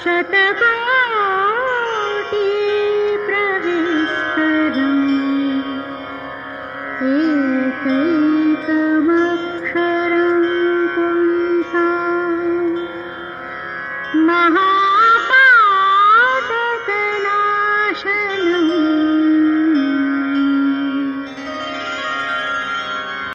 शतकोटि प्रविस्तरम् एकैकमक्षरं पुंसा। महा